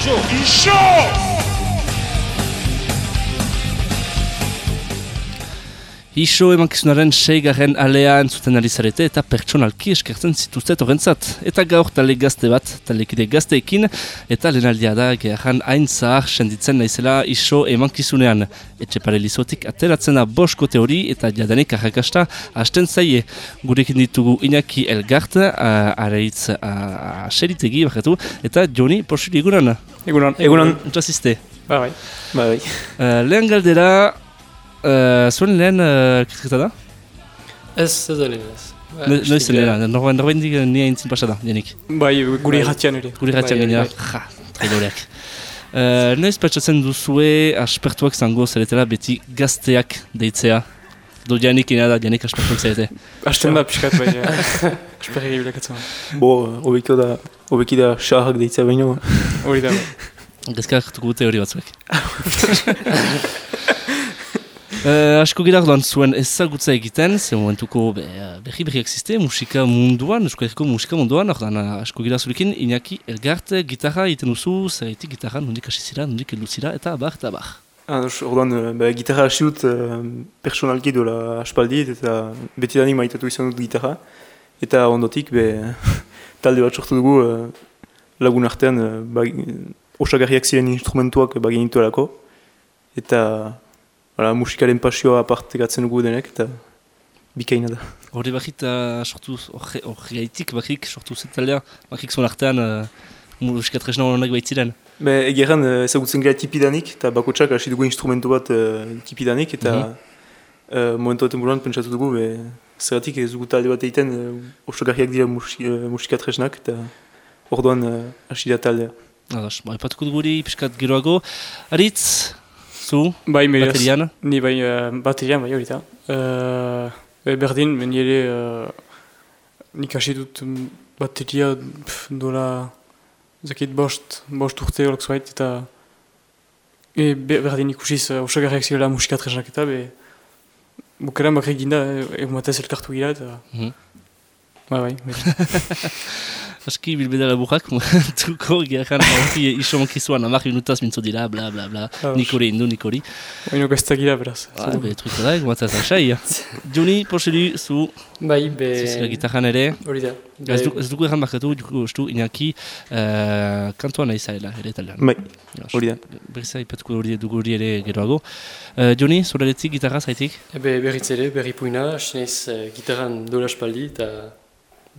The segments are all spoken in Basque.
Iso! Iso! Iso emankizunaren seigarren alea entzuten ari zarete eta pertsonalki eskertzen zituztet horrentzat. Eta gaur tale gazte bat, talekide gazteekin, eta lehenaldia da gehan hain zahar senditzen naizela iso emankizunean. Etxe parelizotik ateratzen da bosko teori eta jadanik arrakasta hasten zaie. Gurekin ditugu Iñaki Elgart, uh, areitz uh, aseritegi bakatu, eta Joni Porsuri egunan. Egunan. Egunan. Entzazizte. Ba bai. Ba bai. Uh, lehen galdera, zuen lehen uh, kritikata da? Ez, ez da lehen ez. Noiz zen lehena, norbain norbain dik nia intzin pasada, jenik. Bai, gure irratian ere. Gure irratian Bai, gainera, bai. ja, traidoreak. Uh, noiz patsatzen duzue aspertuak zango zeretela beti gazteak deitzea. Do janik ina da, janik aspertuak zarete. Asten da pixkat bai. Esperri bilakatzen. Bo, hobeki da, hobeki da xarrak deitzea baino. Hori da. Gazkak hartuko dute hori batzuek. Uh, asko gira orduan zuen ezagutza egiten, ze momentuko be, berri berriak ziste, musika munduan, Euskal Herriko musika munduan, orduan uh, asko gira zurekin, Iñaki Elgart, gitarra egiten duzu, zerretik gitarra, nondik hasi zira, nondik heldu zira, eta abar, eta abar. Ah, dos, orduan, eh, ba, gitarra hasi dut uh, personalki dola aspaldi, eta beti danik maitatu izan dut gitarra. Eta ondotik, be, talde bat sortu dugu eh, lagun artean, uh, ba, osagarriak ziren instrumentuak bagenitu alako. Eta Hala, musikaren pasioa apartekatzen dugu denek, eta bikaina da. Horri bakit, uh, sortu, horre gaitik bakik, sortu zetaldea, bakik zuen artean, uh, musika tresna honak baitziren. Be, egeran eh, ezagutzen gara tipidanik, eta bakotsak hasi dugu instrumentu bat uh, tipidanik, eta Mhm. uh, momentu baten buruan pentsatu dugu, be, zeratik ez dugu talde bat egiten, uh, osagarriak dira musi, uh, musika tresnak, eta orduan uh, hasi da taldea. Adas, ba, ipatuko dugu hori, piskat geroago. Aritz, zu, Bai, meriaz. baterian, Ni bai uh, baterian bai hori da. Uh, be, berdin, men ere uh, nik hasi dut mm, bateria pf, dola zakit bost, bost urte horrek zuait, eta e, be, berdin ikusiz uh, osagarriak zirela musika tresnak eta be bukaran bakrik ginda, egun batez elkartu gira, eta Mhm. bai bai. bai. aski bilbeda laburrak, tuko gehan hori iso mankizuan, amak minutaz mintzo dira, bla, bla, bla, nikori, indu, nikori. Oino gazta gira, beraz. Ah, be, truko da, egumataz asai. Juni, poselu, zu, Bai, be... zuzera gitarran ere, Hori da. ez, du, ez dugu erran bakatu, dugu ustu, Iñaki, uh, kantua nahi zaila, ere taldean. Bai, hori da. Berriza, ipatuko hori dugu hori ere geroago. Uh, Joni, zuraletzik, gitarra zaitik? Ebe berriz ere, berri puina, sinez uh, gitarran dola espaldi, eta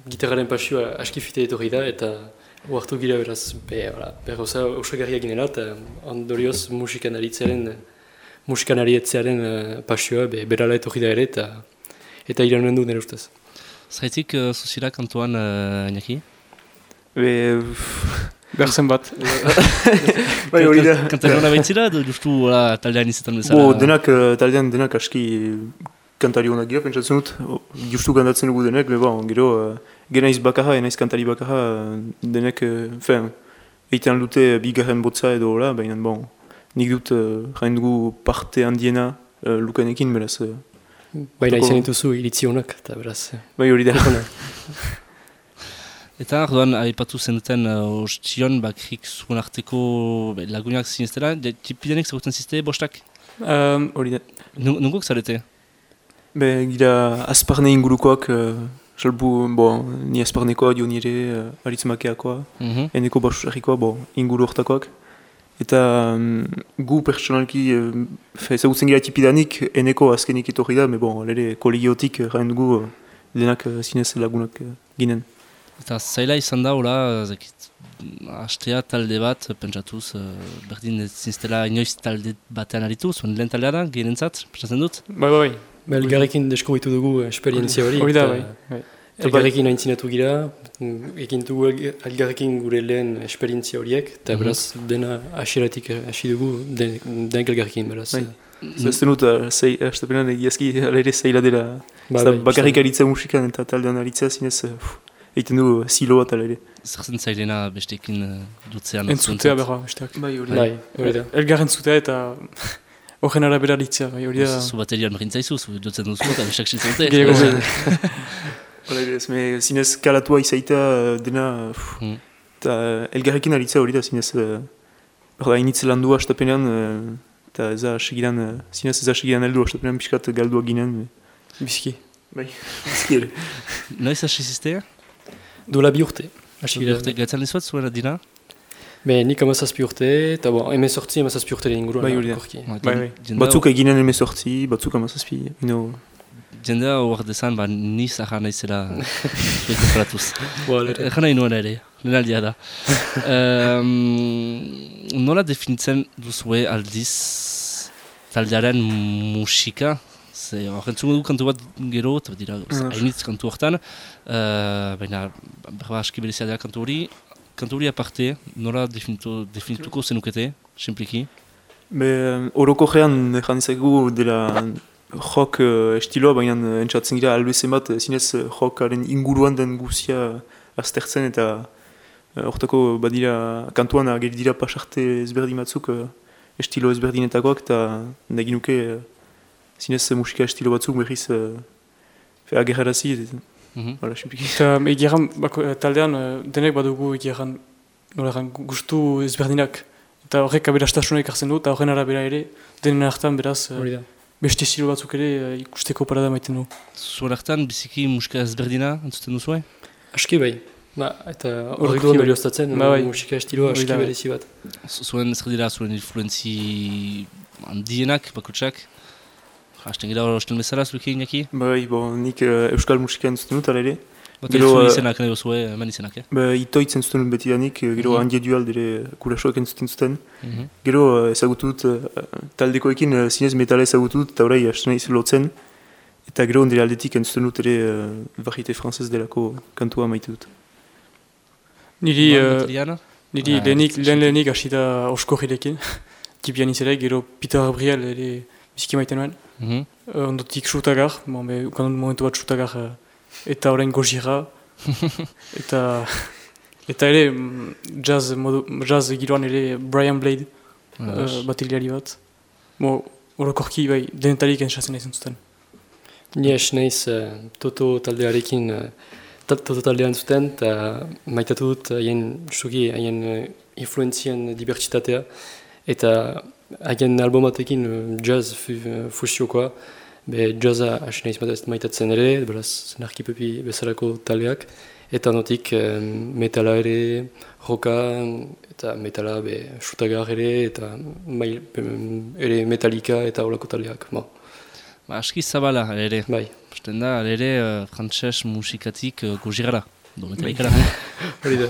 gitarraren pasioa askifite etorri da, eta uartu gira beraz, be, ora, berroza osagarria ginela, eta ondorioz musikan aritzearen, musikan arietzearen uh, pasioa, be, berala etorri da ere, eta eta iranen du nire ustez. Zaitik, uh, zuzira kantuan, uh, Iñaki? Be, Berzen bat. bai, hori da. Kantari hona baitzira, edo justu hola, taldean izaten bezala? Bo, denak, uh, taldean denak aski kantari honak gira, pentsatzen dut, justu kantatzen dugu denek, bon, gero, uh, genaiz bakarra, enaiz kantari bakarra, denek, uh, fen, egiten dute bigarren botza edo hola, baina, bon, nik dut, uh, jain dugu parte handiena uh, lukanekin, beraz, uh, Baina izan dituzu iritzi honak, eta beraz, eh, bai hori da. Eta orduan, aipatu zenuten uh, ostion, bakrik zuen arteko lagunak zineztela, de- tipidanek zagutzen zizte bostak? Um, hori da. Nu- Nungok zarete? Be, gira Asparne ingurukoak, uh, salbu, bon, ni Asparnekoa dio nire, uh, aritzmakeakoa, Mhm. eneko basusarrikoa, bo, inguru hortakoak. Eta um, gu personalki, uh, fe, ezagutzen gira tipidanik, eneko azkenik etorri da, me bon, lere kolegiotik uh, dugu uh, denak uh, zinez lagunak uh, ginen. Eta zaila izan da, hola, zekit, hastea talde bat, pentsatuz, uh, berdin ez zineztela inoiz talde batean aritu, zuen lehen taldea da, gehienentzat, pentsatzen dut? bai, bai, bai. Ba, Elgarrekin deskubritu dugu esperientzia hori. Hori da, bai. bai. Elgarrekin aintzinatu gira, mm, egin dugu elg- elgarrekin gure lehen esperientzia horiek, eta Mhm. beraz dena hasieratik eh, hasi dugu, den- denek elgarrekin, beraz. Bai. eh, Zazten dut, uh, zei, astapenan egiazki, alere zaila dela, ba, bai, bakarrik aritzea musikan eta taldean aritzea zinez, uh, egiten du uh, silo bat alere. Zer zen zailena bestekin uh, dutzean. Entzutea berra, besteak. Bai, hori Bai, da. Elgarren zutea eta horren arabera litzea, bai, hori da. Zu baterian zu dutzen duzu eta. Hala ere, ez, me, zinez kalatua izaita uh, dena, pff, Hmm. eta uh, elgarrekin aritzea hori da zinez, uh, Hor da, initz lan du astapenean, eta ez da segidan, zinez ez da segidan heldu astapenean pixkat galduak ginen. Bizki. Bai, bizki ere. Noiz hasi ziztea? Dola bi urte. Hasi Bi urte gaitzan dizuat zuen dina? Be, nik amazazpi urte, eta bo, hemen sortzi amazazpi urte den inguruan. Bai, hori da. Ba, Bai, bai. Batzuk eginen emezortzi, batzuk amazazpi. Ino, Jendea hor dezan, ba, ni zaha naizela zuek operatuz. Bo, alere. Egan nahi nuen ere, lehenaldia da. um, nola definitzen duzue aldiz taldearen musika? Ze horrentzungo du kantu bat gero, eta dira hainitz kantu hortan, uh, baina berba aski berezia dela kantu hori. Kantu hori aparte, nola definitu, definituko zenukete, simpliki? Be, oroko gean, jan ezaggu dela jok uh, estiloa, baina uh, entzatzen gira albezen bat, eh, zinez uh, jokaren inguruan den guzia aztertzen eta hortako badira, kantuan ageri dira pasarte ezberdin batzuk uh, estilo ezberdinetakoak eta nagin nuke uh, zinez uh, musika estilo batzuk berriz uh, agerrarazi, voilà, simpliki. Eta bako, eh, taldean, eh, denek badugu egiaran, nola egan, gustu ezberdinak. Eta horrek aberastasuna ekartzen du, eta horren arabera ere, denen hartan beraz, eh, beste estilo batzuk ere eh, ikusteko parada maiten du. Zuen hartan, biziki musika ezberdina, entzuten duzue? Aski bai. Ba, eta Horrek duan bai. beriostatzen, Ba, bai. musika estilo Hori aski bai. berezi bat. Zu- Zuen zer dira, zuen influenzi handienak, bakotsak? Hasten gira hor ostel bezala, zuek eginaki? Bai, bo, nik uh, euskal musika entzuten dut, ala ere. Bat Gero, zuen eh, izenak nahi duzue, eman izenak, eh? Be, itoitz entzuten dut beti danik, eh, gero Mhm. handie dual dere kurasoak entzuten zuten. Mhm. Gero eh, ezagutu dut, eh, taldekoekin eh, zinez metala ezagutu dut, eta orai hasten naiz lotzen. Eta gero ondire aldetik entzuten dut ere uh, varite frantzez delako kantua maite dut. Niri, eh, Bateriana? niri Ah, lehenik, lehen lehenik hasita oskorrilekin, tipian izela, gero Peter Gabriel ere biziki maiten nuen. Mhm. Uh, ondotik Shutagar, bon, be, ukandun momentu bat Shutagar uh, eta orain Gojira. eta eta ere mm, jazz, modu, jazz giroan ere Brian Blade uh, Uh, bateriari bat. Bo, orokorki bai, denetarik entzatzen nahi zuten. Ni es naiz eh, Toto taldearekin, ta- Toto taldean zuten, eta maitatu dut haien, justuki, haien eh, influenzien dibertsitatea, eta haien albumatekin eh, jazz eh, fusiokoa, be jazza hasi maitaz- maitatzen ere, beraz zenarkipepi bezalako taldeak, eta notik eh, metala ere, roka, eta metala be shutagar ere, eta mail, em, ere metalika eta holako taldeak, bo, ba, aski zabala, ere. bai. Posten da, ere, uh, frantxez musikatik uh, gojirara. Do, metalikara. Hori da.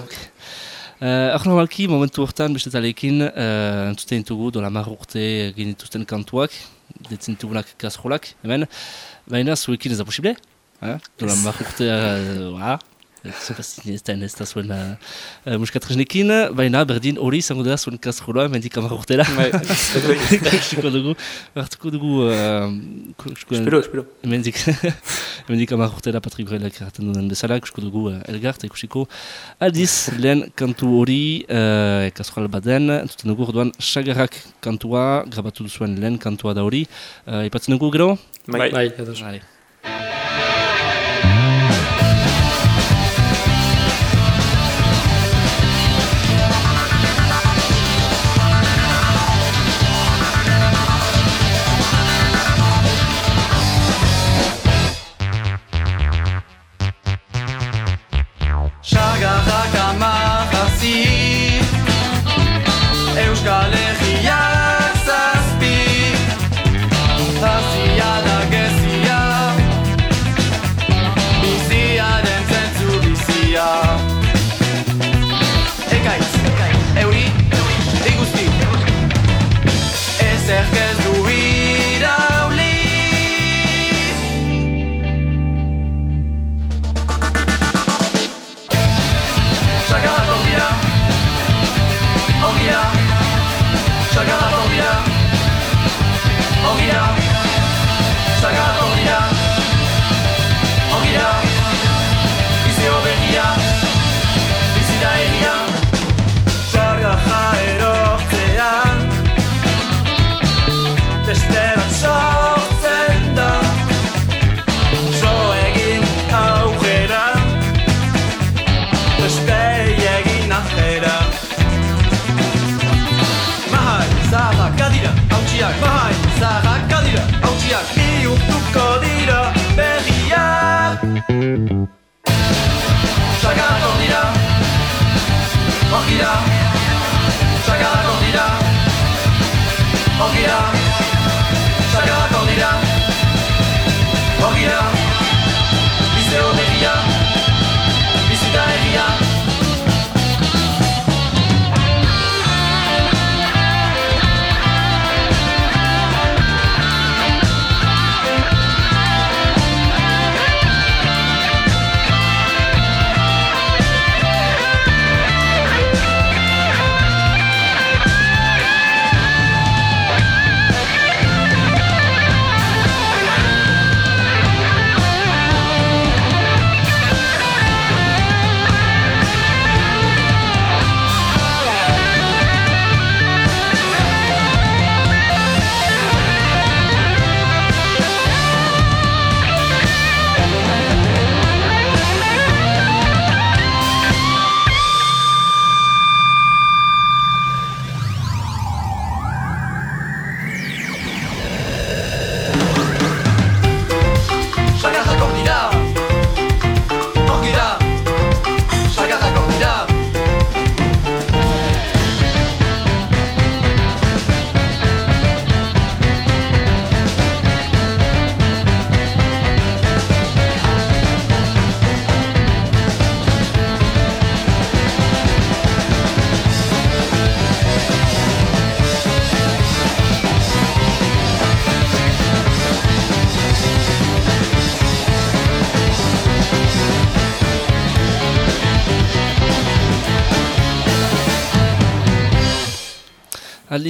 Uh, Hor normalki, momentu hortan, beste talekin, uh, entzuten ditugu, dola mar urte egin dituzten kantuak, detzen ditugunak kasrolak, hemen, baina zuekin ez da posible, eh? dola mar uh, ez da ez da zuen uh, musikatresnekin, baina berdin hori izango dela zuen kasrola, mendik amar urtera. Bai, Ikustuko dugu, hartuko dugu, uh, Espero, espero. Hemendik, hemendik amak urtera Patrik Brelek erraten duen bezala, ikusko dugu uh, Elgar eta ikusiko aldiz lehen kantu hori uh, kasual baden, entzuten dugu orduan Sagarrak kantua, grabatu duzuen lehen kantua da hori, uh, ipatzen dugu gero? Bai. Bai, ados. Sagarrak amagazi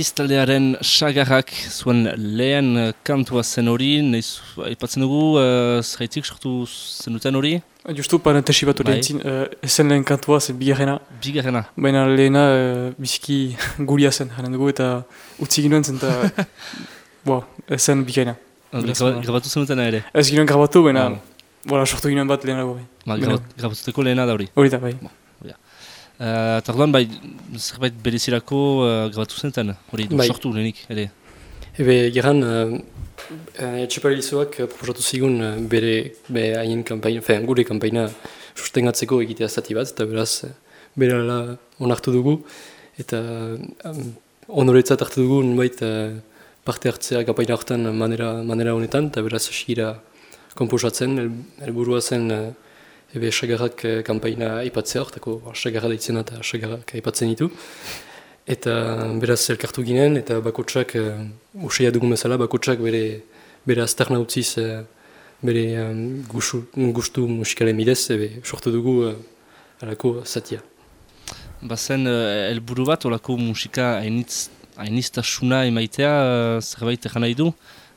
Taldearen sagarrak zuen lehen eh, kantua zen hori, nahiz, aipatzen dugu, uh, zeraitik sortu zenuten hori, Justu parentesi bat Bai. hori entzin, uh, esen lehen kantua, zen bigarrena, bigarrena. baina lehena uh, biziki guria zen, janen dugu, eta utzi ginoen zen, eta, bo, esen bigarrena. Ba. Grabatu zenuten ere. Ez ginoen grabatu, baina, Ah. voilà, sortu ginoen bat lehenago. bai. Ba, Grabatuteko lehena da hori. Hori da, bai. Uh, eta orduan, bai, zerbait berezirako uh, grabatu zenuten, hori, Bai. sortu lehenik, ere. Ebe, geran, uh, uh, etxeparizoak uh, proposatu zigun uh, bere, be haien kampaina, fe, gure kampaina sustengatzeko egitea zati bat, eta beraz, uh, bere ala onartu dugu, eta um, onoretzat hartu dugu, nbait uh, parte hartzea kampaina hortan manera, manera honetan, eta beraz, esira komposatzen, el, helburua zen uh, ebe sagarrak uh, kampaina aipatzea hortako, sagarra deitzena eta sagarrak aipatzen ditu. Eta beraz elkartu ginen, eta bakotsak, uh, usaila dugun bezala, bakotsak bere, bere aztarna utziz, uh, bere um, gustu, gustu musikalen bidez, ebe, sortu dugu uh, alako zatia. Bazen, uh, elburu bat, olako musika hainitz, hainiztasuna emaitea, uh, zerbait egan nahi du,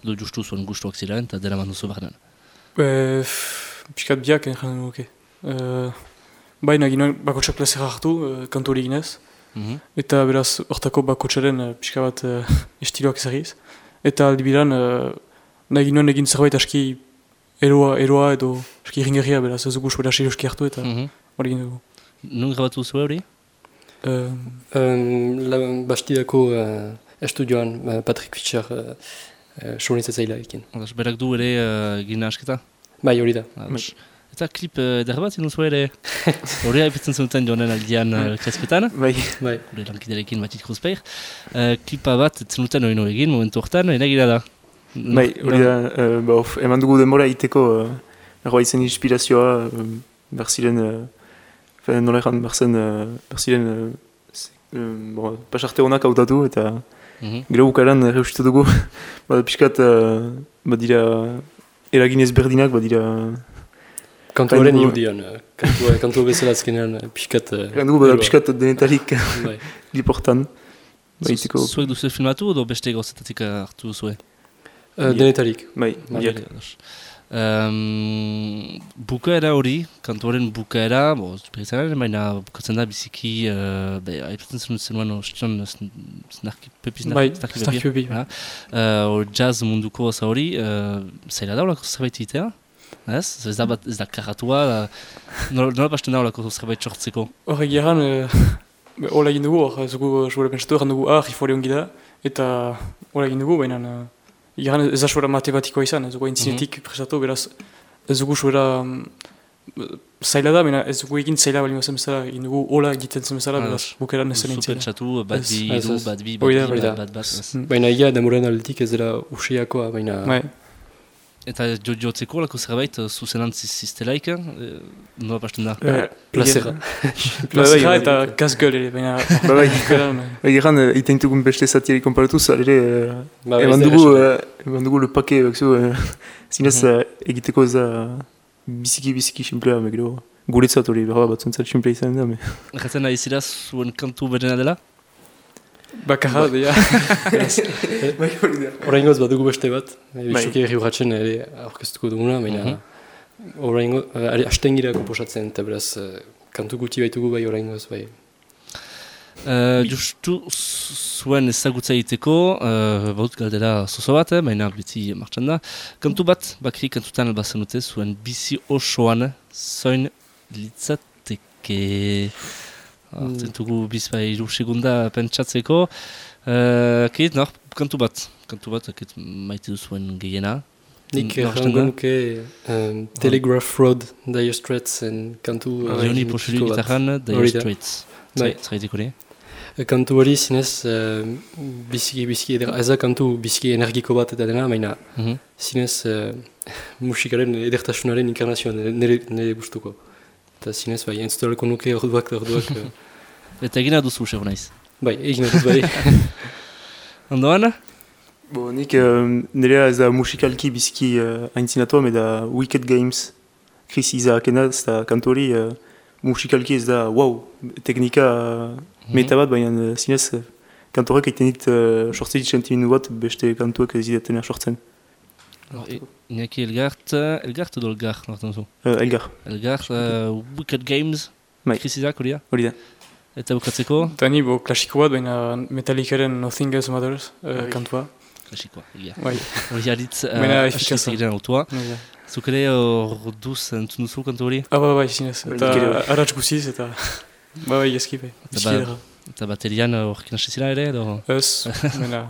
edo justu zuen gustuak ziren, eta dela manduzu barnean. E, Piskat biak, eh, janen nuke. E, baina ginoen bakotsak plazera hartu, e, kantu hori ginez. Mhm. Eta beraz, hortako bakotsaren e, pixka bat e, estiloak ezagriz. Eta aldi bilan, e, nahi ginoen egin zerbait aski eroa, eroa edo aski ringerria, beraz, ez dugu soera serioski hartu eta Mhm. hori egin dugu. Nun grabatu zuen hori? E, Um, la, bastidako uh, estudioan uh, Patrick Fischer uh, uh, sonitzatzailearekin. Odas, berak du ere uh, gina asketa? Bai, hori da. Eta klip uh, eder bat zinun zuen ere? Hori haipitzen zenuten joanen aldian uh, krezketan, Bai, Bai. gure lankiderekin batit kruzpeir. Uh, klipa bat zenuten hori egin momentu hortan, enagira da. bai, hori da, eh, ba, of, eman dugu denbora iteko, uh, erroa izen inspirazioa, uh, berziren, uh, nola egan, berzen, uh, berziren, uh, uh, bon, pasarte honak hautatu, eta Mhm. gero bukaran reusitu dugu, ba, pixkat, uh, badira, eragin ezberdinak, badira, Kantuaren irudian, uh, kantua, kantua bezala azkenean uh, pixkat... Dugu, bada eroa. pixkat denetarik Bai. liportan, Zuek duzu filmatu edo beste gauzetatik hartu zuen? Uh, denetarik. bai, Bai. biak. Um, bukaera hori, kantuaren bukaera, bo, berizaren, baina bukatzen da biziki, uh, be, aipatzen zenuen zenuen ostion, snarki pepi, Bai, snarki Puppy, Hala. Uh, or jazz munduko oza hori, uh, zaila da olako zerbait egitea? Ez? Ez da, bat, ez da karatua, uh, nola, nola basten da olako zerbait sortzeko? Horrek geran, hola egin dugu, hor, ez dugu sobera pentsatu, erran dugu, ah, rifore ongi da, eta hola egin dugu, baina uh, geran ez da sobera matematikoa izan, ez dugu aintzinetik prestatu, beraz ez dugu sobera um, zaila da, baina ez dugu egin zaila bali mazen bezala, egin dugu hola egiten zen bezala, beraz, bukeran ez zen Zu nintzen. pentsatu, bat Ez, bi, ez, ez. bat bi, bat bi, bat da. bat bat. ez. Mm. Baina ia demoren aldetik ez dela usiakoa, baina... Bai, Eta jo jotzeko lako zerbait, eh, zuzenantz ziztelaik, eh, nola pasten da? Eh, plazera. plazera bai, eta bai. kasgöl ere, baina Ba bai, bukeran, eh, egeran, uh, iten dugun beste zatiari konparatuz, ere, uh, Ba, eman ez da dugu, erraza. uh, eman dugu le pake, bakzu, uh, zinez Mhm. uh, egiteko ez da biziki, biziki simplea, me gero, guretzat hori, behar batzuntzat simplea izan da, me. Jatzen nahi zira zuen kantu berena dela? Bakarra, deia. Hori da. Oraingoz badugu beste bat, e, Bai. bizuki erri urratzen ere aurkeztuko duguna, baina Mhm. oraingo, uh, ari hasten gira komposatzen, eta beraz, eh, kantu guti baitugu bai oraingoz, bai. Uh, justu zuen ezagutza egiteko, uh, baut galdera zozo bat, eh, baina biti martxan da. Kantu bat, bakri kantutan albazen dute, zuen bizi osoan zoin litzateke. Artzen dugu bizpai iru segunda pentsatzeko. Uh, kit, nor, kantu bat, kantu bat, kit, maite duzuen gehiena. Nik errango nuke um, Telegraph Road, Dire Straits, en kantu... uh, Leoni mitiko posulu bat. gitarran, Dire. Straits. Bai. Zeraitik hori? E, Kantu hori zinez, uh, biziki, biziki, eder, ez da kantu biziki energiko bat eta dena, baina Mhm. zinez uh, musikaren edertasunaren inkarnazioa nire, nire gustuko. Eta zinez, bai, entzuteleko nuke orduak orduak, eh, Eta egina duzu, sefo naiz. bai, egin dut bai. Ondoan? Bo, nik uh, nirea ez da musikalki biziki uh, aintzinatua, me da Wicked Games, Chris Isaakena, ez da kantori, uh, musikalki ez da, wow, teknika uh, meta bat, baina uh, zinez, uh, kantorek egiten dit uh, bat, beste kantuak ez didatena sortzen. Iñaki Elgart, eh, Elgart edo Elgar, nortan zu? Uh, Elgar, Elgar, uh, Wicked Games, Bai. Krisizak hori da? hori da. Eta bukatzeko, Eta ni, bo, klasiko bat, baina Metallicaren Nothing Else Matters, uh, Bai. kantua. klasikoa, egia. Bai, Hori haritz, uh, efikaza. egiten autua. nahi da. Zuk ere hor duz entzun duzu kantu hori? Ah, ba, bai, zinez. Bai, Eta bai. arratz guziz, eta... Ba, bai, eski, bai. Eta ba-. Eta baterian horkin hasi zira ere, edo? Ez, baina...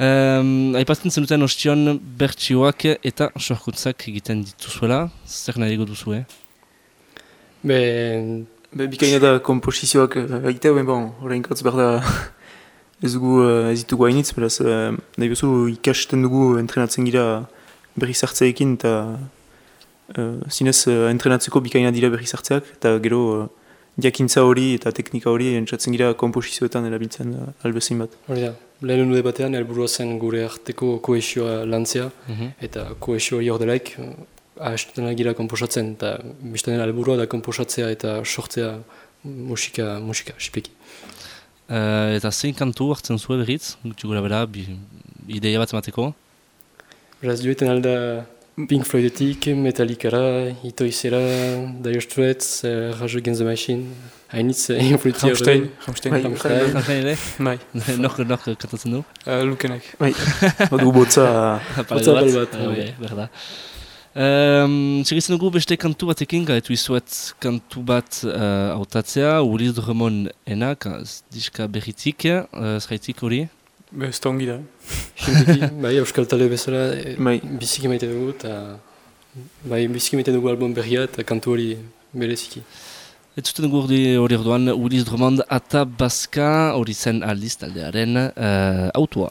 Um, Aipatzen zenuten ostion bertsioak eta sorkuntzak egiten dituzuela, zer nahi dugu duzu, eh? Be, Be, bikaina da komposizioak uh, egitea, ben bon, horrein katz behar da ez dugu uh, ez ditugu hainitz, beraz, uh, nahi bezu ikasten dugu entrenatzen gira berri zartzeekin, eta uh, zinez uh, entrenatzeko bikaina dira berri zartzeak, eta gero uh, jakintza hori eta teknika hori entzatzen gira komposizioetan erabiltzen uh, albezein bat. hori da, lehen batean, helburua zen gure arteko koesioa lantzea, Mhm. eta koesio hori hor delaik, ahazten gira komposatzen, eta bizten dela helburua da komposatzea eta sortzea musika, musika, sipeki. Uh, eta zein kantu hartzen zuen berriz, gutxi gura bera, bi, ideia bat emateko? Beraz, joetan alda Pink Floydetik, Metallicara, Itoizera, Dire Straits, uh, Rage Against the Machine, hainitz uh, influentzia Rammstein, Rammstein. Bai. Rammstein. Kantzen ere? Bai, Nork, nork kantatzen du? uh, lukenak. Badugu botza, Hotza bal bat, Ah, bai. bai, berda. Um, Segitzen dugu beste kantu batekin, gaitu izuet kantu bat uh, autatzea, Uliz Dremon enak, diska berritik, uh, zraitik hori. Be, ez da ongi da. Bai, Euskal Talde bezala, e, Bai. biziki maite dugu, eta bai, biziki maite dugu album berria, eta kantu hori bereziki. Ez zuten dugu hori orduan, Uliz Drummond ata Baska hori zen aldiz taldearen uh, autua.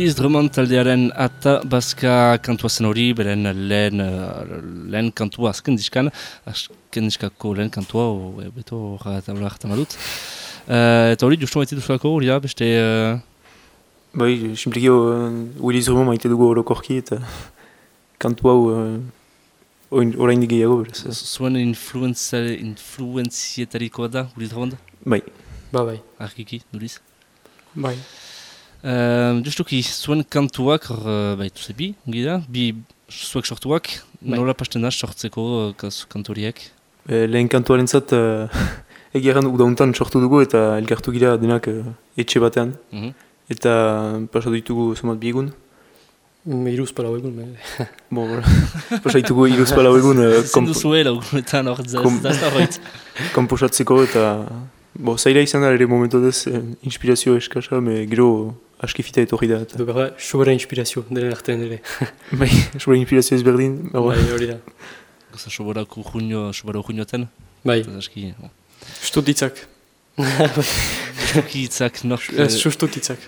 Willis Drummond taldearen ata bazka kantua zen hori, beren lehen, uh, lehen kantua azken diskan, azken diskako lehen kantua, o, e, beto horra tabla hartan badut. Uh, eta hori, justu maite duzulako hori da, beste... Uh, Bai, simpliki uh, Willis Drummond maite dugu orokorki eta kantu hau uh, orain- oraindik gehiago beraz. eh. zuen influenzietarikoa da, Willis Drummond? Bai, Ba, bai. Arkiki, duriz? Bai. Uh, justuki, zuen kantuak, uh, baitu ze bi, ongi da, bi zuek sortuak, Bai. nola pasten da sortzeko uh, kanturiek? e, lehen kantuaren zat uh, egiaren udauntan sortu dugu eta elkartu gira denak uh, etxe batean. Mhm. Eta pasatu ditugu somat bi egun. Mm, Iruz pala egun, me... Bon, voilà. pasatu ditugu iruz pala egun uh, Zen komp duzuela, ugunetan hor, da horret. komposatzeko eta bo, zaila izan da ere momentu dez eh, inspirazio eskasa, me gero aski fita etorri da. Eta, Edo gara, sobera inspirazio, denen artean ere. bai, zure inspirazio ezberdin, ba, Bai, hori da. Goza sobora kurruño, sobora urruñoten, Bai, eta aski. Stut ditzak. Nork, Ez, eh, sustut ditzak.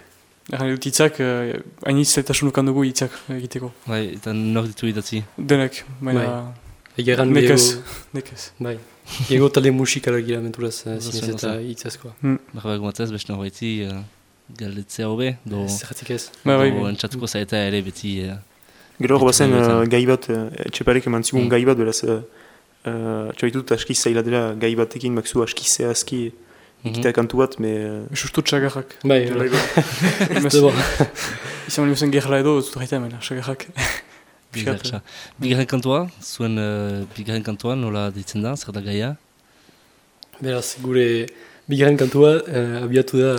Egan dut ditzak, eh, hainitz zailtasunukan dugu hitzak egiteko. bai, eta nork ditu idatzi. Denek, baina... egeran Nekez. gehiago... Nekez. Bai. Ego talde musikala gira menturaz, eh, zinez eta oso. hitzazkoa. Barba egumatez, beste horreti, uh, galdetzea hobe, do, Zerratik ez. Ba, bai, do bai. entzatuko zaeta ere beti, uh, Gero hor bazen uh, gai bat, uh, etxeparek eman zigun Mm. gai bat, beraz, uh, uh, txabitut aski zaila dela gai batekin, bakzu aski zehazki mhm. egitea kantu bat, me... Uh, Sustut txagarrak. Bai, Bai. Ez da bon. Izan bali zen gerla edo, dut gaita hemen, txagarrak. Bigarren kantua, zuen uh, bigarren kantua nola ditzen da, zer da gaia? Beraz, gure bigarren kantua eh, abiatu da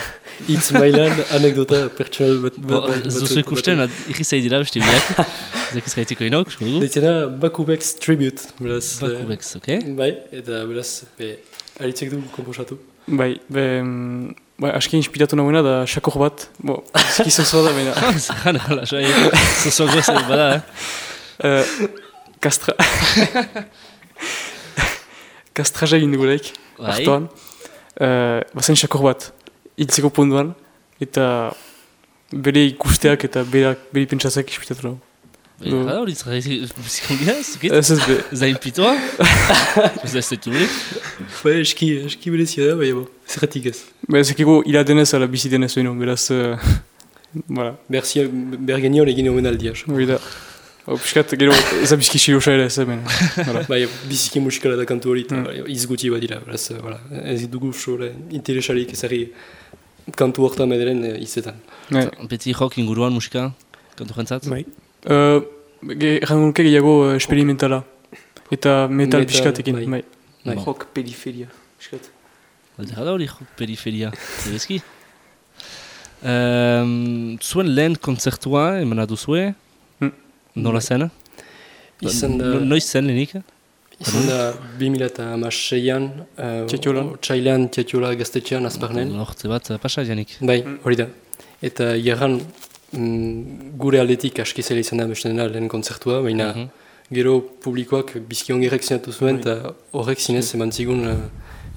hitz mailan anekdota pertsonal bat. Bo, bat- bat- Zuzu batzuk- ikusten, irri zai dira beste biak. Zekiz gaitiko inok, usko dugu? Deitzen da Bakubex Tribute, beraz. eh, Bakubex, ok? Bai, eta beraz, be, aritzek dugu komposatu. Bai, be, mm, bai, aski inspiratu nagoena da xakor bat, bo, skizozoa da, baina, Zerran, hala, sai, zuzu goza bada, eh? eh, kastra... kastraja egin dugulaik, Bai, hartuan. Uh, bazen xakor bat, hiltzeko puntuan, eta bere ikusteak eta bere, bere pentsatzeak inspiratu nago. Hala, hori zara bizikombina, zukit? Ez ez be, Zain pitoa? Ez ez dut uri? Bai, eski, eski berezia da, bai, bo, zerratik ez. be, zekiko ila denez ala bizi denez oino, beraz, voilà, Berzia, bergeniol egin omen aldia. so. hori da. Hau, piskat, gero, ez da bizki xilosa ere ez hemen. Voilà. Bai, biziki musikala da kantu hori, eta Mm. izguti bat dira, beraz, eh, voilà. ez dugu sore interesarik ezari kantu hortan ederen eh, izetan. Beti rock inguruan musika, kantu jentzat? bai. Uh, Erran nuke gehiago uh, experimentala. Eta metal pixkatekin, bai. bai. Rock periferia. Piskat. Aldera da hori rock periferia, zebezki? Um, zuen lehen kontzertua, emana duzue. Nola zen? Izan da, No- Noiz zen lehenik? izan da 2006an, uh, Tietiolan. Txailan, Tietiola gaztetxean, azparnen. Hortze bat, pasa janik. Bai, hori da. Eta jarran mm, gure aldetik aski zela izan da beste dena lehen kontzertua, baina Mhm. gero publikoak bizki ongerek zinatu zuen, eta horrek zinez eman zigun uh,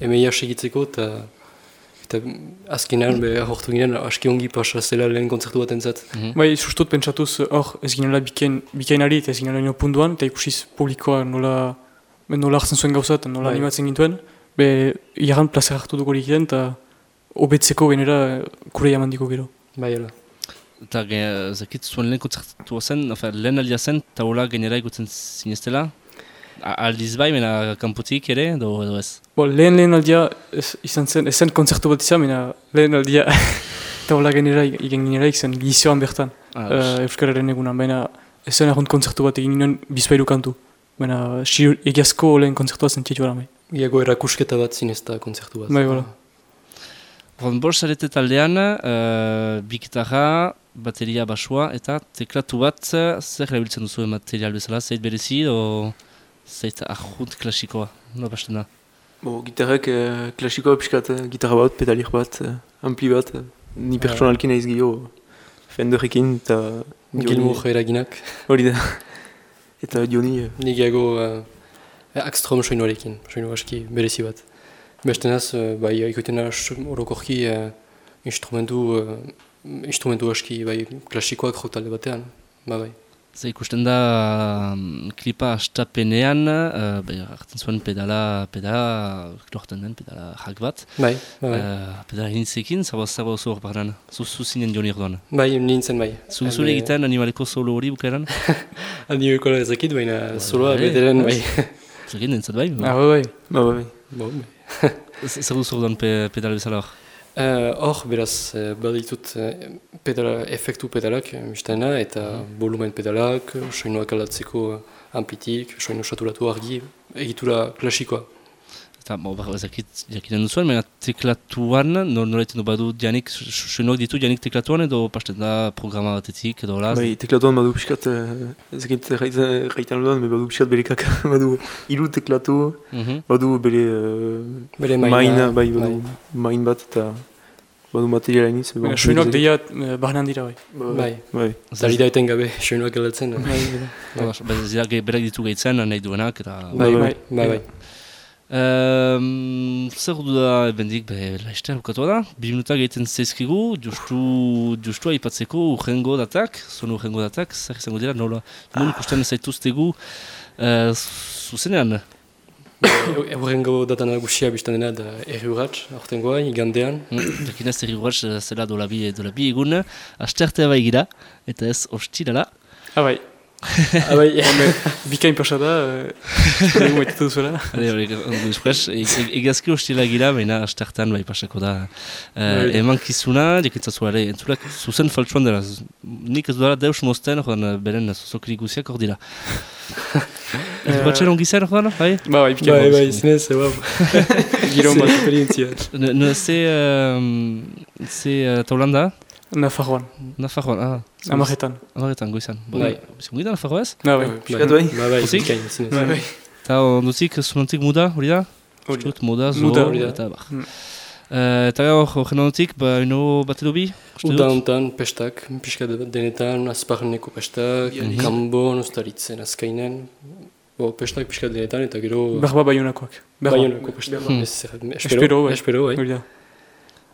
emeia segitzeko, eta eta azkenean be hortu ginen aski ongi pasa zela lehen kontzertu bat entzat. Mhm. Bai, sustut pentsatuz uh, hor ez ginela bikain, bikainari eta ez ginela ino puntuan, eta ikusiz publikoa nola, nola hartzen zuen gauza eta nola Bai. animatzen gintuen. Be, iran plazer hartu dugu egiten eta hobetzeko genera kure jamandiko gero. Bai, hala. Eta zakit zuen lehen kontzertua zen, lehen aldia zen, taula genera ikutzen zineztela. Aldiz bai, mena kanpotik ere, edo, edo ez. Bo, lehen lehen aldia ez, izan zen, ez zen kontzertu bat izan, baina lehen aldia taula genera igen ginera izan gizioan bertan. Ah, uh, Euskararen egunan, baina ez zen erront kontzertu bat egin ginen bizpairu kantu. Baina xir- egiazko lehen kontzertua zen tietu bai. Iago erakusketa bat zinez eta kontzertu bat. Bai, voilà. Ron Bosch zarete taldean, uh, bi gitarra, bateria basua eta teklatu bat, eh, zer erabiltzen duzu material bezala, zeit berezi, o zeit ahut klasikoa, no basten da. Bo, gitarrak uh, klasikoa piskat, uh, gitarra bat, pedalier bat, uh, ampli bat, uh, ni pertsonalki naiz gehiago Fenderekin eta Gilmour eraginak. Hori da. Eta Dioni, Nik eago uh, Akstrom soinuarekin, soinu aski berezi bat. Beste naz, uh, bai, ikoiten orokorki uh, instrumentu uh, instrumentu aski bai, klasikoak jo talde batean. Ba bai. Ze ikusten da um, klipa astapenean, uh, be, hartzen zuen pedala, pedala, lorten den pedala jak bat. Bai, ba bai. Uh, pedala hinitzekin, zabo zabo zu hor barran, zu zuzinen joni orduan. Bai, nintzen bai. Zu zure egiten animaleko solo hori bukaeran? Handi ekola ezakit, baina soloa bai, bederen bai. bai. Zagin nintzen bai? Ah, bai, bai. Ba, bai. Bai. Zer duzu orduan pe, pedal bezala hor? Eh, Hor, beraz, eh, baditut eh, pedala, efektu pedalak, mistena, eta volumen pedalak, soinuak aldatzeko eh, amplitik, soinu saturatu argi, egitura klasikoa. Eta, bo, bar, ezakit jakinen duzuen, baina teklatuan, nor noreiten du badu dianik, soinuak ditu dianik teklatuan edo pasten da programa batetik edo hola? Bai, teklatuan badu pixkat, eh, ezakit raitan dudan, me badu pixkat berekak, badu hiru teklatu, Mhm. badu bere uh, Bere main, maina, bai, badu main bat eta badu materiala iniz. ba, Baina soinuak deia eh, barnean dira, bai. Bai, Bai. Zari da eten gabe, soinuak aldatzen. Bai, bai. Ba, ba, ez berak ditu gehitzen, nahi duenak, eta... Bai, bai. bai, bai, bai. Um, zer du da, bendik, be, laizter bukatu da, bi minutak egiten zeizkigu, justu, justu aipatzeko urrengo datak, zuen urrengo datak, zer izango dira, nola, nun ikusten zaituztegu, uh, zuzenean, Eurrengo data nagusia biztan dena da erri urratx, aurtengoa, igandean. Mm, Jakinez erri urratx eh, zela dola bi, dola bi egun, astertea bai gira, eta ez ostirala. Ah, bai. Ah, bai, bikain pasa da, dugu maitatu duzuela. Hale, hori, ondo espres, egazki ostila gira, baina astertan bai pasako da. Uh, eman kizuna, jakitzazu ere, entzulak zuzen faltsuan dela, nik ez dara deus mozten, jodan, eh, beren zuzokiri guziak hor dira. Batxer ongi zer, jodan, bai? Ba, bai, bikain. bai, bai, zinez, wow. Giron bat esperientzia. Ne, ne, ze, um, ze uh, taulanda? Nafarroan, Nafarroan, ah. amaretan. Amaretan, goizan. Bai. Bizongi da Nafarroa ez? Ah, bai. Pixkat bai? Ba, bai, bikain. Bai, bai. Eta ondotik, zunantik muda, hori da? Hori da. Moda, zo, Muda, hori da. eta bar. Eta hor, horren ondotik, ba, uno bat edo bi? Uda hontan, pestak, pixka de- denetan, azparneko pestak, kanbon, ustaritzen, azkainen. Bo, pestak pixka denetan, eta gero... Berba baionako. Baionako pestak. Hmm. Espero, Espero, bai.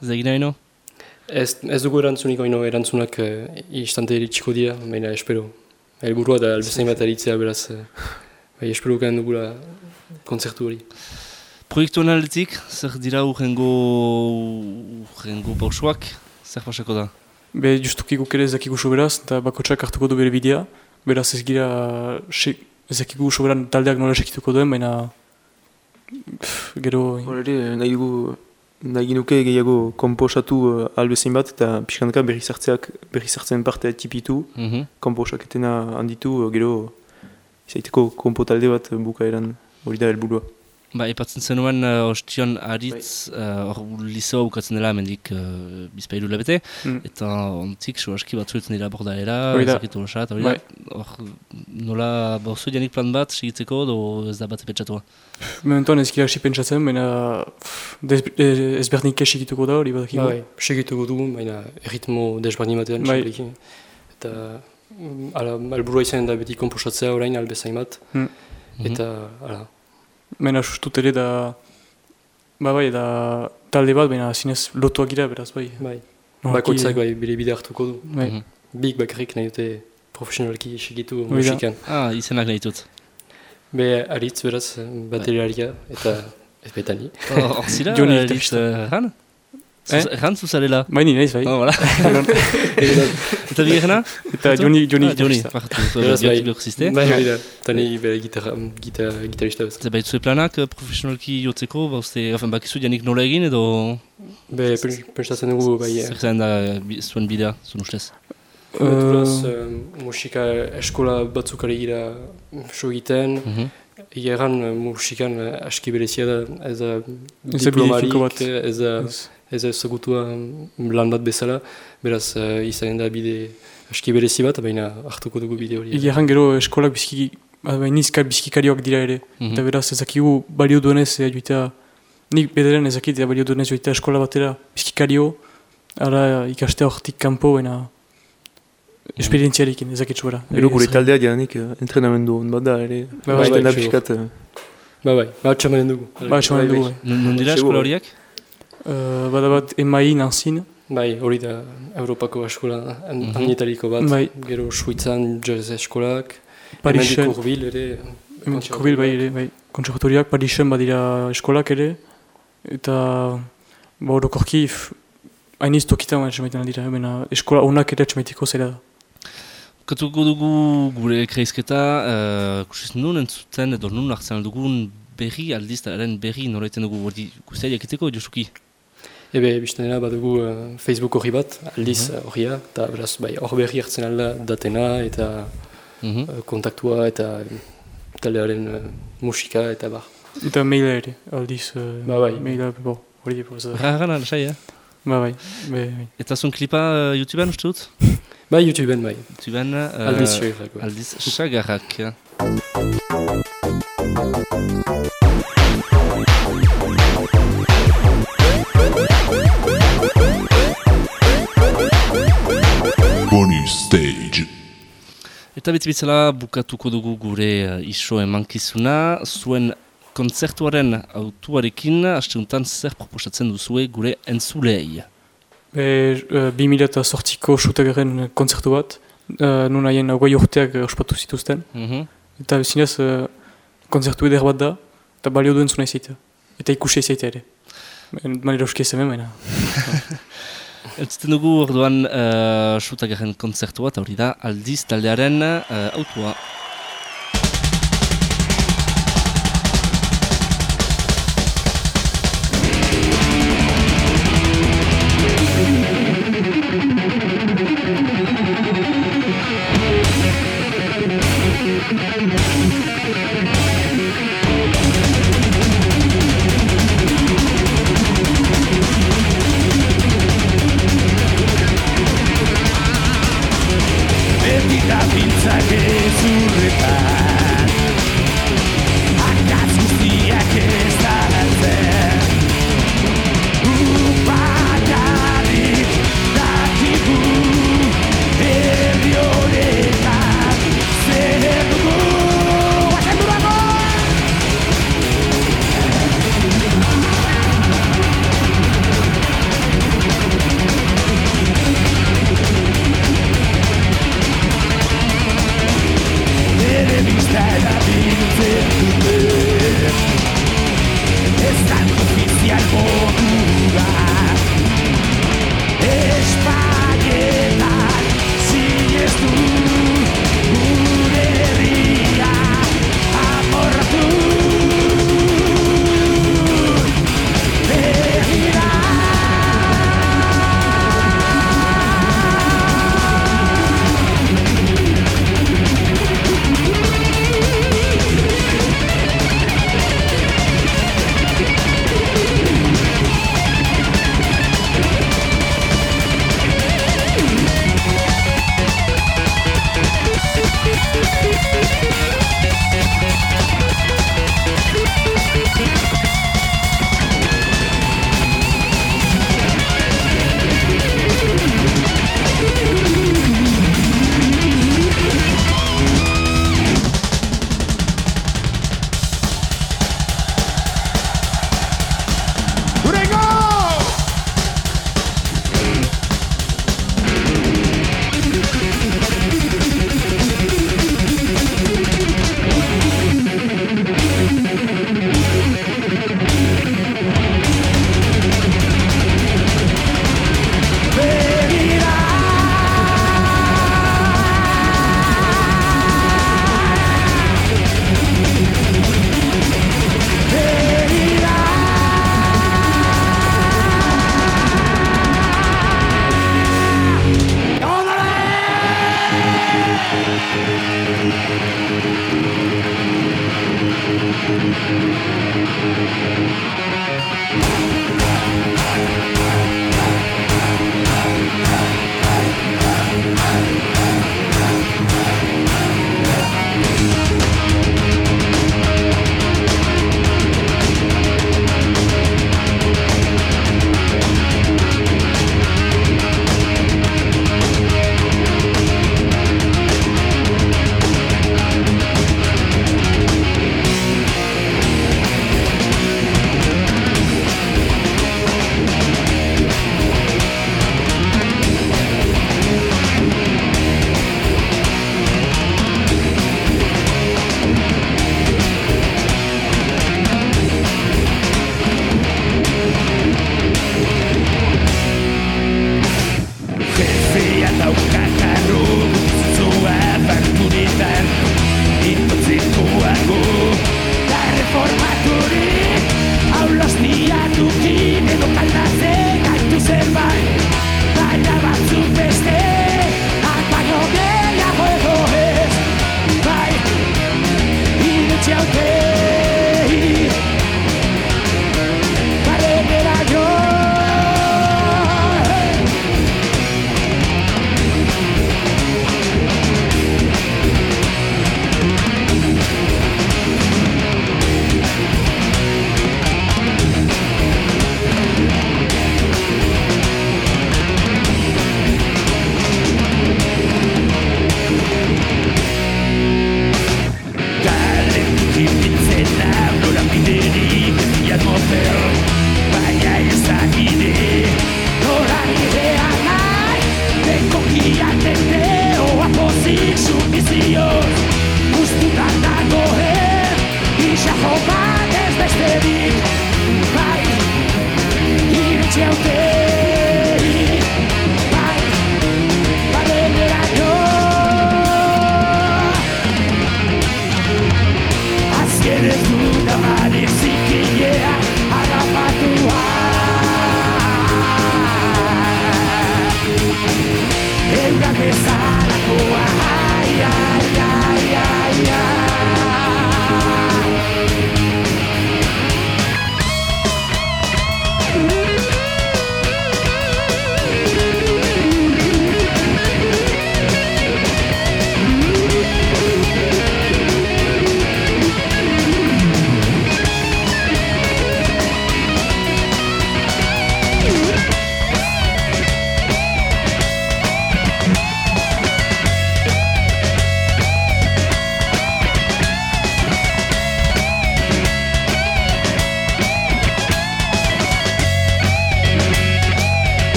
Zegina ino? Ez, ez dugu erantzunik oino erantzunak uh, instante eritxiko dira, baina espero. Helburua da albezain bat aritzea beraz, uh, bai, espero dugula kontzertu hori. Proiektuen aldetik, zer dira urrengo, urrengo pausoak, zer pasako da? Be, justuki guk ere ezakigu soberaz, eta bakotsak hartuko du bere bidea. Beraz ez gira, se, ezakigu soberan taldeak nola sekituko duen, baina... Pff, gero... Hor ere, nahi dugu, nahi ginuke gehiago komposatu uh, albezain bat, eta pixkanaka berri sartzeak, berri sartzen parte tipitu, Mhm. komposaketena handitu, uh, gero izaiteko kompo talde bat uh, bukaeran hori da helburua. Ba, epatzen zenuen uh, ostion aritz, uh, hor lizoa bukatzen dela mendik uh, bizpailu labete, Mm. eta ontik so aski batzuetzen dira bordaera, Hori da. ezakitu osa, eta hori da, hor nola, oso dianik plan bat segitzeko, do ez da bat epetxatua. Mementoan ez gira hasi pentsatzen, baina eh, ezberdinik esikituko da hori badakigu. Bai, segituko dugu, baina erritmo desberdin batean, Bai. txapliki. Eta mm, ala, helburua izan da beti komposatzea orain albezain bat, Mm. Mhm. eta ala, Baina sustut ere da... Ba bai, da talde bat, baina zinez lotuak gira, beraz, bai. bai. Normalki- Bakoitzak bai, bere bide hartuko du. Bai. Mhm. Big bakarrik nahi dute profesionalki segitu musikan. Ah, izenak nahi dut. Be, aritz beraz, bateriaria, eta ez baita ni. Hor zira, Liz, pista. Eh, Ran zuzarela. Bai, ni naiz, bai. Oh, voilà. Eta bigarrena? Eta Joni, Joni Ah, gitarrista. partu, Beraz, bai. Bai, da. Eta ni gitarra, gita, gitarista bezala. Eta baitzue planak eh, profesionalki jotzeko, ba uste, enfin, bakizu janik nola egin edo Be, pen- pentsatzen dugu, bai, zer zen da zuen bidea, zuen ustez. Naturaz, uh, musika eskola batzuk ari gira so egiten. Egia erran musikan aski berezia da, ez da diplomarik, ez da, ez ezagutua lan bat bezala. Beraz, uh, izan da bide aski berezi bat, baina hartuko dugu bide hori. Egia erran gero eskolak biziki, ah, bai, nizka bizkikarioak dira ere. Mhm. Eta beraz ezakigu balio duenez eh, joitea, nik bederen ezakit eh, balio duenez joitea eskola batera bizkikario, ara ikastea hortik kanpo, baina esperientziarekin ezakit zuera. Gero gure taldea dianik uh, entrenamendu on bat da ere, Bai, bai, hasten da bai, pixkat, uh, Ba bai, ba txamanen dugu. Ba, txamanen dugu, bai. Nun nun dira Segur. eskola horiek? Uh, bada bat emai nanzin, Bai, hori da Europako eskola Mhm. handietariko bat. Bai. Gero Suitzan jazz eskolak. Parisen, Hemendik Urbil ere. Kurbil bai ere, bai. Konservatoriak, Parisen badira eskolak ere, eta ba orokorki f- hainiz tokitan atxemaiten dira, hemen ah, eskola onak ere atxemaitiko zera da. Katuko dugu gure kreizketa, uh, kusiz nun entzuten edo nun hartzen dugun berri aldiztaren berri noraiten dugu hori guztia jakiteko, Josuki? Ebe, bizten dena badugu uh, Facebook horri bat, aldiz uh, horria, eta beraz, bai, hor berri hartzen alda datena, eta Mhm. uh, kontaktua, eta taldearen uh, musika, eta bar. Eta maila ere, aldiz, uh, Ba, bai. maila, bo, hori dipo, ez da. Rara, lasai, eh? Ba bai, be, bai. Eta zuen klipa uh, YouTubean uste dut? Bai, YouTubeen, bai. YouTubean... Uh, Aldiz segirak, bai. Aldiz sagarrak. Eta beti bezala bukatuko dugu gure uh, iso emankizuna, zuen kontzertuaren autuarekin, hasteuntan zer proposatzen duzue gure entzulei. Be, uh, 2008ko sutagaren kontzertu bat, uh, nun haien hogei urteak ospatu zituzten, Mhm. eta zinez uh, kontzertu eder bat da, eta balio duen zuna izaita. Eta ikusi izaita ere. Manera euski ez hemen, baina. Entzuten dugu orduan uh, sutagaren kontzertua, eta hori da aldiz taldearen uh, autua. datitzake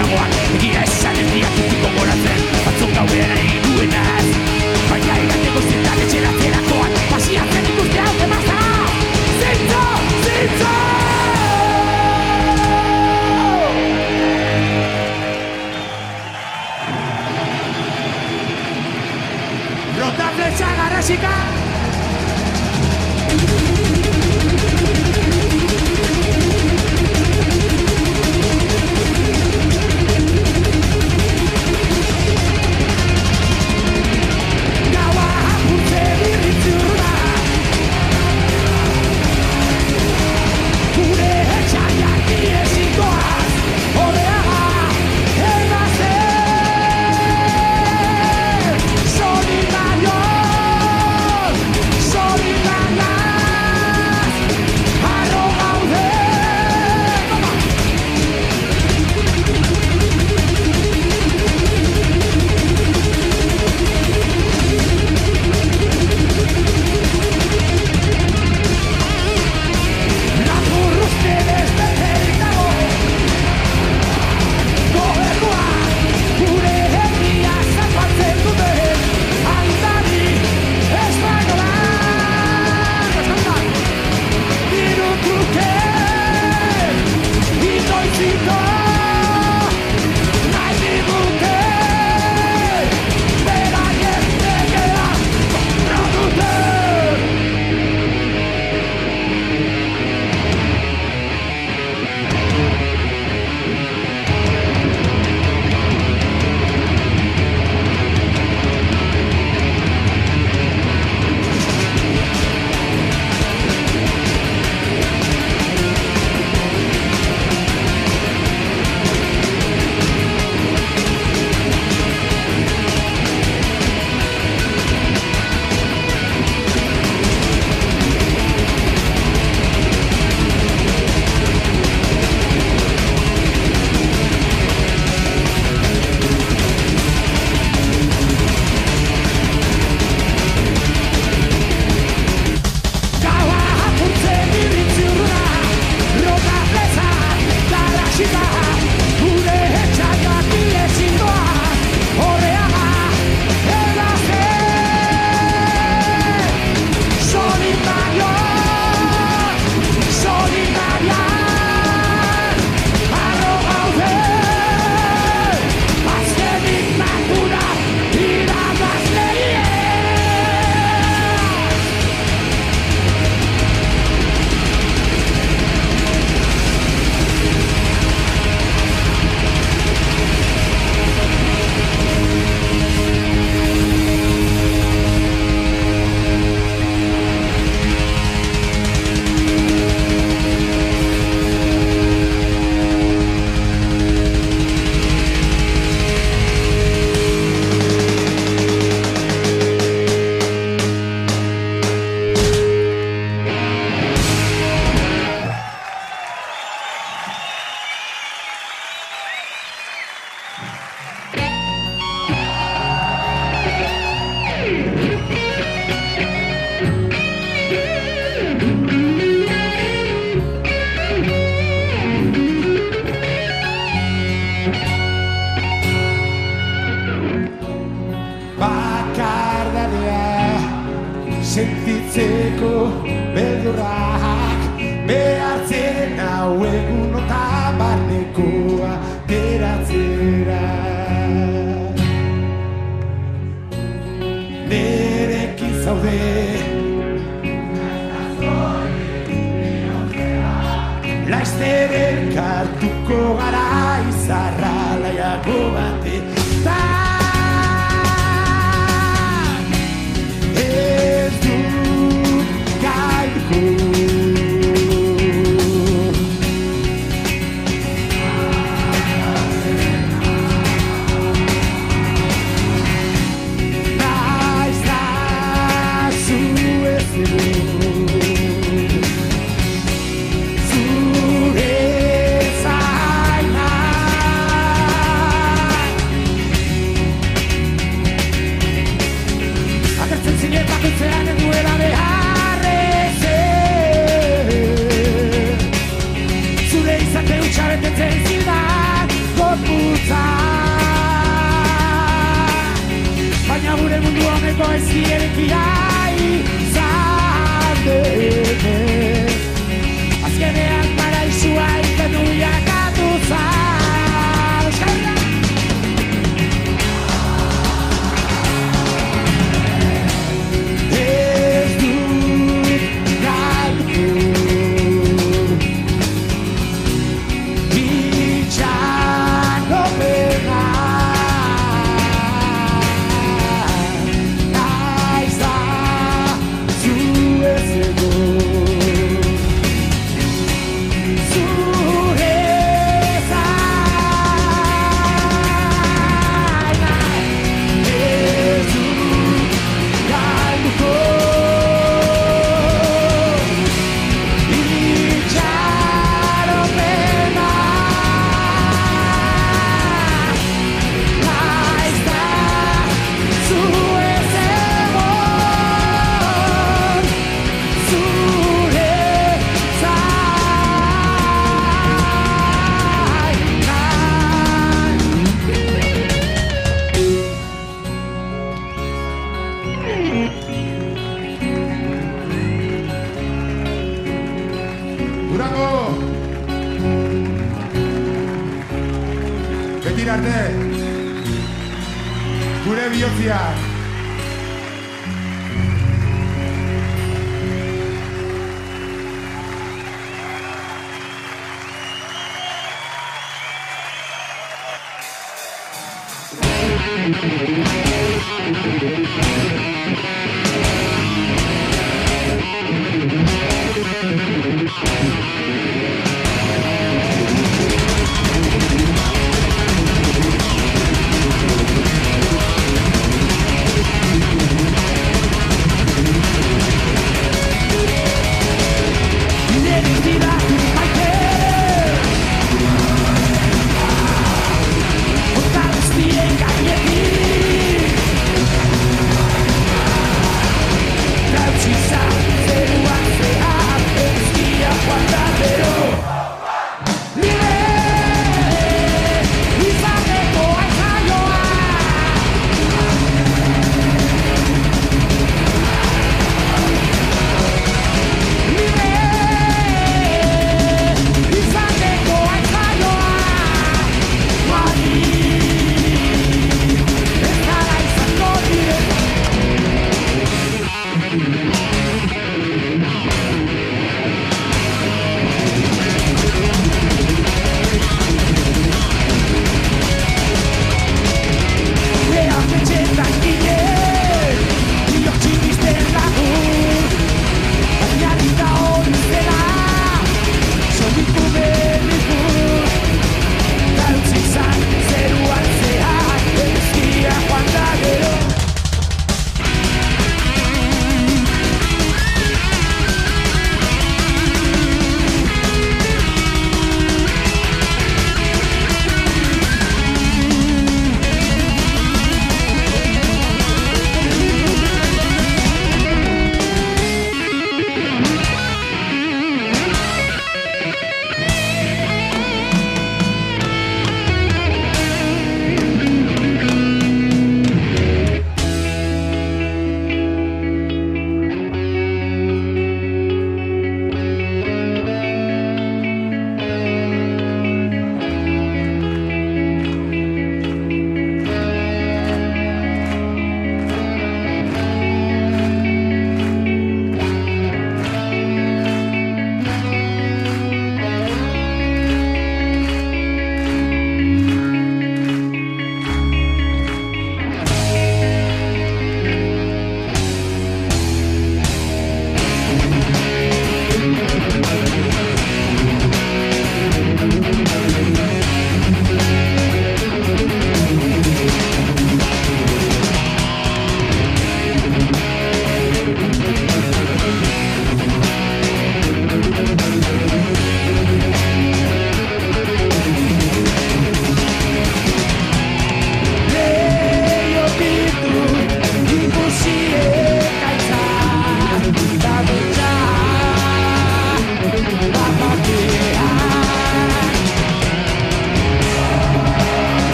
amor y esa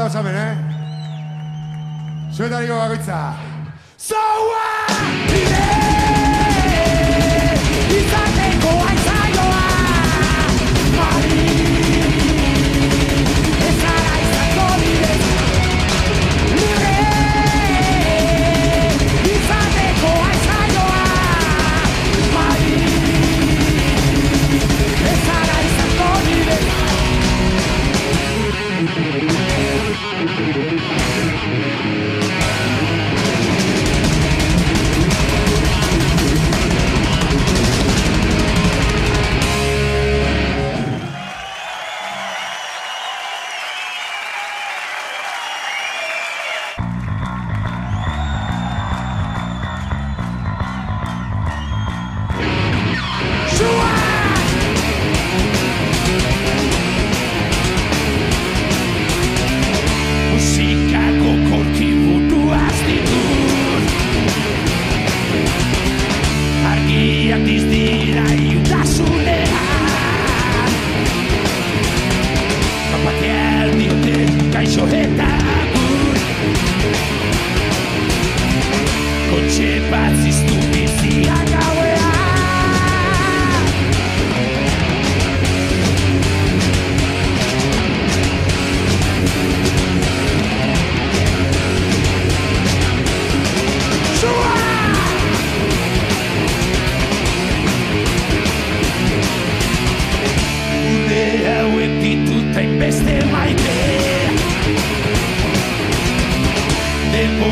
Mordoba dauzamen, eh? Zuetariko bakoitza. Zaua! Izateko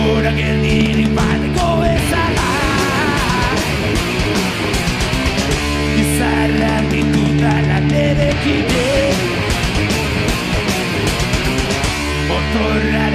Denbora geldirik bateko bezala. Izarrak ditudala nerekide Motorraren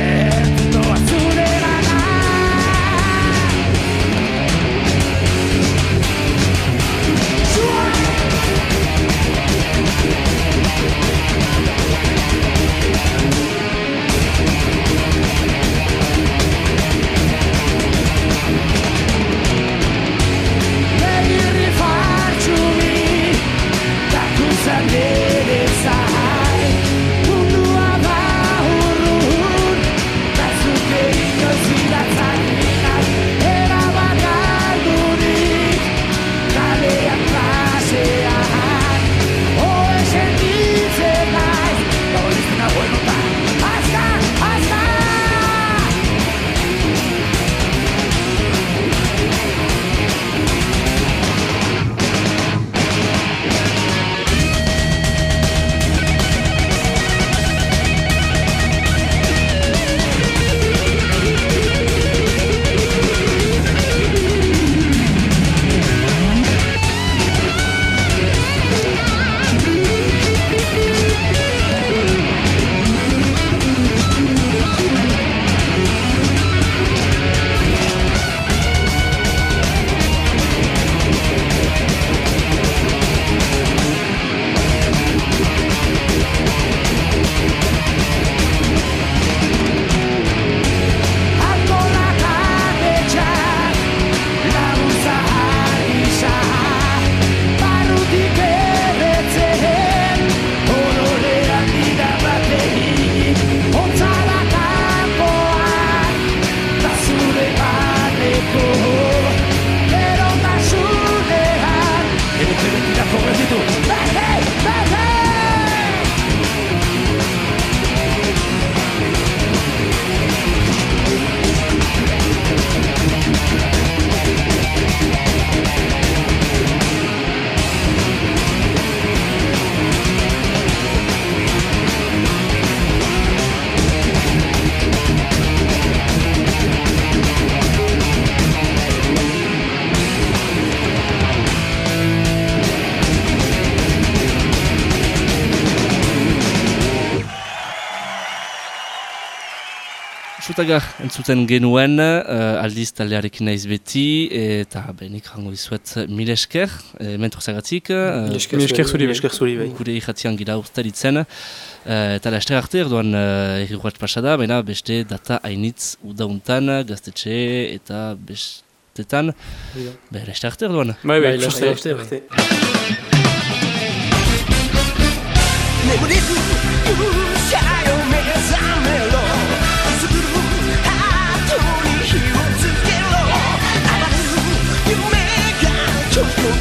Sutagar entzuten genuen, uh, aldiz taldearekin naiz beti, eta benik rango dizuet mil esker, eh, mentor zagatik. Uh, Mil esker zuri, mil esker zuri, bai. Gure irratian gira ustaritzen. Uh, eta laster arte erdoan uh, erri pasada, baina beste data hainitz udauntan, gaztetxe eta bestetan. Be, laster arte erdoan. Bai, bai, Bai, laster arte,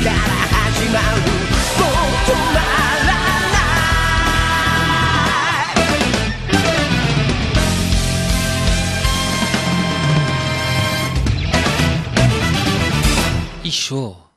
から始まるもう止まらない衣装